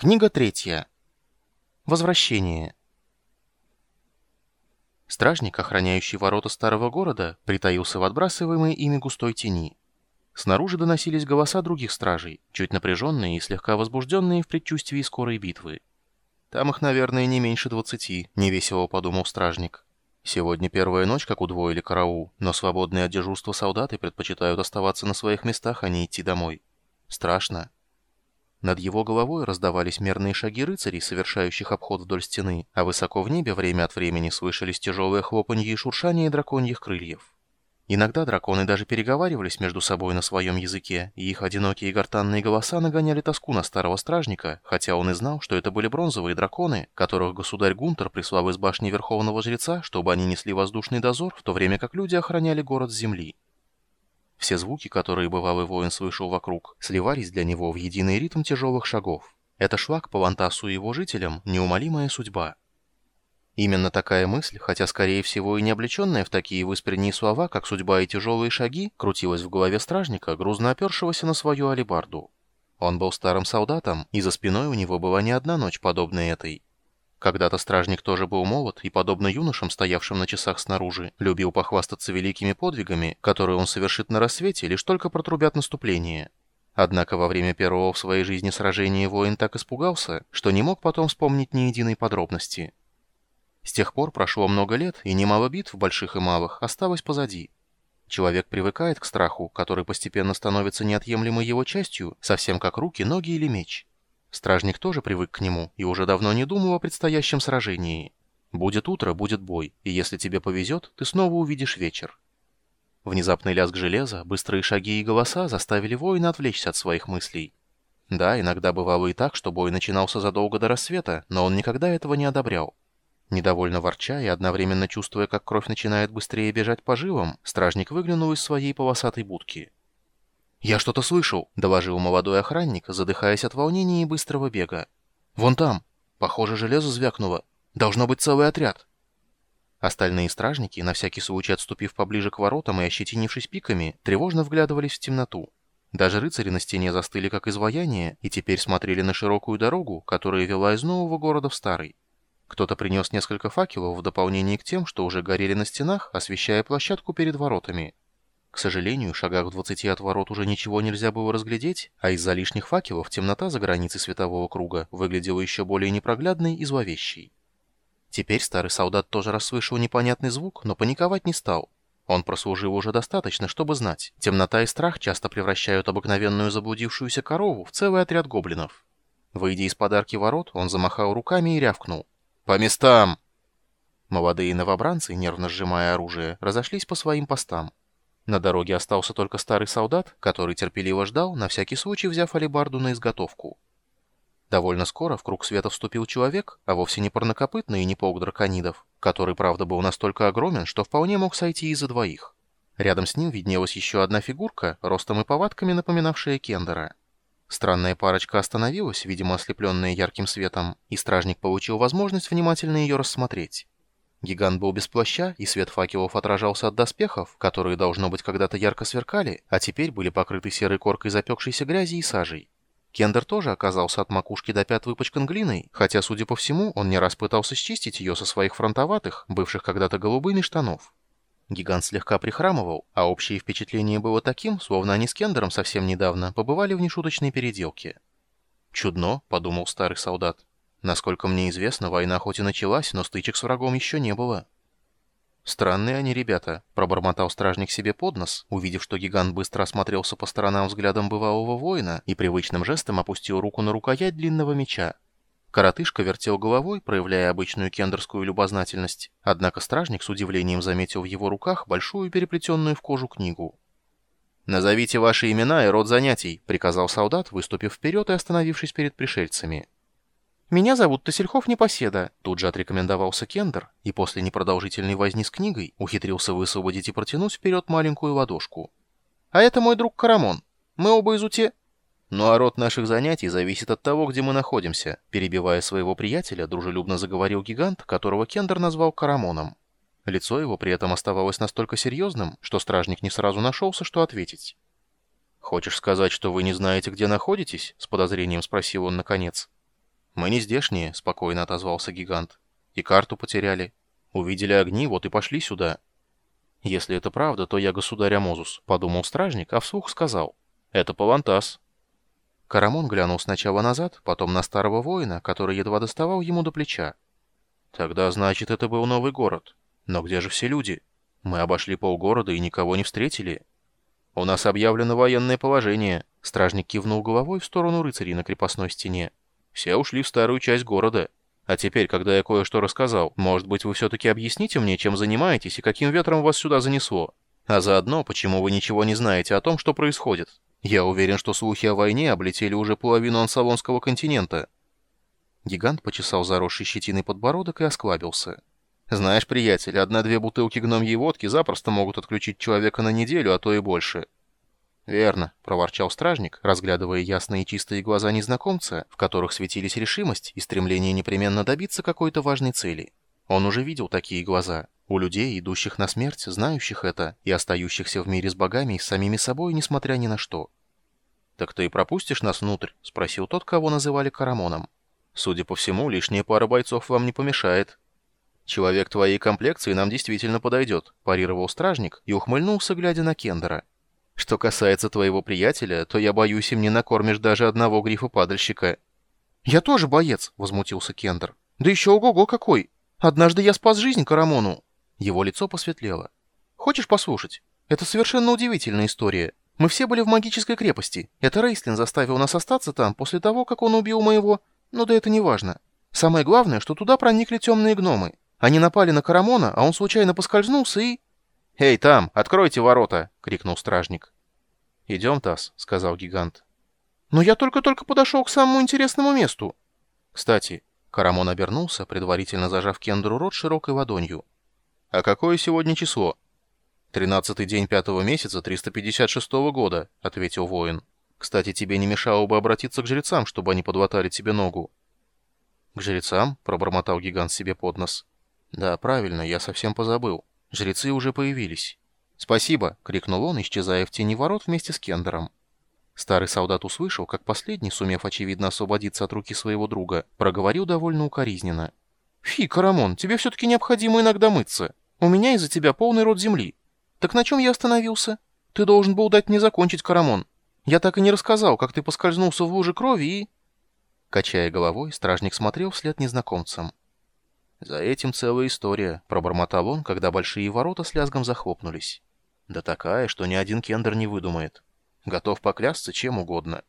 Книга третья. Возвращение. Стражник, охраняющий ворота старого города, притаился в отбрасываемой ими густой тени. Снаружи доносились голоса других стражей, чуть напряженные и слегка возбужденные в предчувствии скорой битвы. «Там их, наверное, не меньше двадцати», — невесело подумал стражник. «Сегодня первая ночь, как удвоили караул, но свободные от дежурства солдаты предпочитают оставаться на своих местах, а не идти домой. Страшно». Над его головой раздавались мерные шаги рыцарей, совершающих обход вдоль стены, а высоко в небе время от времени слышались тяжелые хлопанье и шуршание драконьих крыльев. Иногда драконы даже переговаривались между собой на своем языке, и их одинокие гортанные голоса нагоняли тоску на старого стражника, хотя он и знал, что это были бронзовые драконы, которых государь Гунтер прислал из башни Верховного Жреца, чтобы они несли воздушный дозор, в то время как люди охраняли город с земли. Все звуки, которые бывалый воин слышал вокруг, сливались для него в единый ритм тяжелых шагов. Это шлак по Вантасу и его жителям – неумолимая судьба. Именно такая мысль, хотя скорее всего и не облеченная в такие выспренние слова, как судьба и тяжелые шаги, крутилась в голове стражника, грузно опершегося на свою алебарду. Он был старым солдатом, и за спиной у него была не одна ночь, подобная этой. Когда-то стражник тоже был молод и, подобно юношам, стоявшим на часах снаружи, любил похвастаться великими подвигами, которые он совершит на рассвете, лишь только протрубят наступление. Однако во время первого в своей жизни сражения воин так испугался, что не мог потом вспомнить ни единой подробности. С тех пор прошло много лет, и немало битв, больших и малых, осталось позади. Человек привыкает к страху, который постепенно становится неотъемлемой его частью, совсем как руки, ноги или меч. Стражник тоже привык к нему и уже давно не думал о предстоящем сражении. Будет утро, будет бой, и если тебе повезет, ты снова увидишь вечер. Внезапный лязг железа, быстрые шаги и голоса заставили воина отвлечься от своих мыслей. Да, иногда бывало и так, что бой начинался задолго до рассвета, но он никогда этого не одобрял. Недовольно ворча и одновременно чувствуя, как кровь начинает быстрее бежать по жилам, стражник выглянул из своей полосатой будки. «Я что-то слышал», — доложил молодой охранник, задыхаясь от волнения и быстрого бега. «Вон там. Похоже, железо звякнуло. Должно быть целый отряд». Остальные стражники, на всякий случай отступив поближе к воротам и ощетинившись пиками, тревожно вглядывались в темноту. Даже рыцари на стене застыли как изваяние и теперь смотрели на широкую дорогу, которая вела из нового города в старый. Кто-то принес несколько факелов в дополнение к тем, что уже горели на стенах, освещая площадку перед воротами. К сожалению, в шагах в двадцати от ворот уже ничего нельзя было разглядеть, а из-за лишних факелов темнота за границей светового круга выглядела еще более непроглядной и зловещей. Теперь старый солдат тоже расслышал непонятный звук, но паниковать не стал. Он прослужил уже достаточно, чтобы знать. Темнота и страх часто превращают обыкновенную заблудившуюся корову в целый отряд гоблинов. Выйдя из подарки ворот, он замахал руками и рявкнул. «По местам!» Молодые новобранцы, нервно сжимая оружие, разошлись по своим постам. На дороге остался только старый солдат, который терпеливо ждал, на всякий случай взяв алебарду на изготовку. Довольно скоро в круг света вступил человек, а вовсе не парнокопытный и не полк драконидов, который, правда, был настолько огромен, что вполне мог сойти из-за двоих. Рядом с ним виднелась еще одна фигурка, ростом и повадками напоминавшая Кендера. Странная парочка остановилась, видимо, ослепленная ярким светом, и стражник получил возможность внимательно ее рассмотреть. Гигант был без плаща, и свет факелов отражался от доспехов, которые, должно быть, когда-то ярко сверкали, а теперь были покрыты серой коркой запекшейся грязи и сажей. Кендер тоже оказался от макушки до пят выпачкан глиной, хотя, судя по всему, он не раз пытался счистить ее со своих фронтоватых, бывших когда-то голубыми штанов. Гигант слегка прихрамывал, а общее впечатление было таким, словно они с Кендером совсем недавно побывали в нешуточной переделке. «Чудно», — подумал старый солдат. Насколько мне известно, война хоть и началась, но стычек с врагом еще не было. «Странные они ребята», — пробормотал стражник себе под нос, увидев, что гигант быстро осмотрелся по сторонам взглядом бывалого воина и привычным жестом опустил руку на рукоять длинного меча. Коротышка вертел головой, проявляя обычную кендерскую любознательность, однако стражник с удивлением заметил в его руках большую переплетенную в кожу книгу. «Назовите ваши имена и род занятий», — приказал солдат, выступив вперед и остановившись перед пришельцами. «Меня зовут Тасельхов Непоседа», — тут же отрекомендовался Кендер, и после непродолжительной возни с книгой ухитрился высвободить и протянуть вперед маленькую ладошку. «А это мой друг Карамон. Мы оба из Уте...» «Ну а род наших занятий зависит от того, где мы находимся», перебивая своего приятеля, дружелюбно заговорил гигант, которого Кендер назвал Карамоном. Лицо его при этом оставалось настолько серьезным, что стражник не сразу нашелся, что ответить. «Хочешь сказать, что вы не знаете, где находитесь?» — с подозрением спросил он наконец. «Мы не здешние», — спокойно отозвался гигант. «И карту потеряли. Увидели огни, вот и пошли сюда». «Если это правда, то я государь Амозус», — подумал стражник, а вслух сказал. «Это Палантас». Карамон глянул сначала назад, потом на старого воина, который едва доставал ему до плеча. «Тогда, значит, это был новый город. Но где же все люди? Мы обошли полгорода и никого не встретили». «У нас объявлено военное положение», — стражник кивнул головой в сторону рыцарей на крепостной стене. «Все ушли в старую часть города. А теперь, когда я кое-что рассказал, может быть, вы все-таки объясните мне, чем занимаетесь и каким ветром вас сюда занесло? А заодно, почему вы ничего не знаете о том, что происходит? Я уверен, что слухи о войне облетели уже половину ансалонского континента». Гигант почесал заросший щетиной подбородок и осклабился. «Знаешь, приятель, одна-две бутылки гномьей водки запросто могут отключить человека на неделю, а то и больше». «Верно», — проворчал стражник, разглядывая ясные чистые глаза незнакомца, в которых светились решимость и стремление непременно добиться какой-то важной цели. Он уже видел такие глаза. У людей, идущих на смерть, знающих это, и остающихся в мире с богами и с самими собой, несмотря ни на что. «Так ты и пропустишь нас внутрь?» — спросил тот, кого называли Карамоном. «Судя по всему, лишняя пара бойцов вам не помешает». «Человек твоей комплекции нам действительно подойдет», — парировал стражник и ухмыльнулся, глядя на Кендера. Что касается твоего приятеля, то я боюсь, им не накормишь даже одного грифа-падальщика». «Я тоже боец», — возмутился Кендер. «Да еще ого-го какой! Однажды я спас жизнь Карамону». Его лицо посветлело. «Хочешь послушать? Это совершенно удивительная история. Мы все были в магической крепости. Это Рейслин заставил нас остаться там после того, как он убил моего... Ну да это не важно. Самое главное, что туда проникли темные гномы. Они напали на Карамона, а он случайно поскользнулся и... «Эй, там, откройте ворота!» — крикнул стражник. «Идем, Тасс», — сказал гигант. «Но я только-только подошел к самому интересному месту». «Кстати», — Карамон обернулся, предварительно зажав Кендеру рот широкой ладонью. «А какое сегодня число?» «Тринадцатый день пятого месяца 356 года», — ответил воин. «Кстати, тебе не мешало бы обратиться к жрецам, чтобы они подватали тебе ногу». «К жрецам?» — пробормотал гигант себе под нос. «Да, правильно, я совсем позабыл». Жрецы уже появились. «Спасибо!» — крикнул он, исчезая в тени ворот вместе с Кендером. Старый солдат услышал, как последний, сумев, очевидно, освободиться от руки своего друга, проговорил довольно укоризненно. «Фи, Карамон, тебе все-таки необходимо иногда мыться. У меня из-за тебя полный рот земли. Так на чем я остановился? Ты должен был дать мне закончить, Карамон. Я так и не рассказал, как ты поскользнулся в луже крови и...» Качая головой, стражник смотрел вслед незнакомцам. «За этим целая история», — пробормотал он, когда большие ворота с лязгом захлопнулись. «Да такая, что ни один кендер не выдумает. Готов поклясться чем угодно».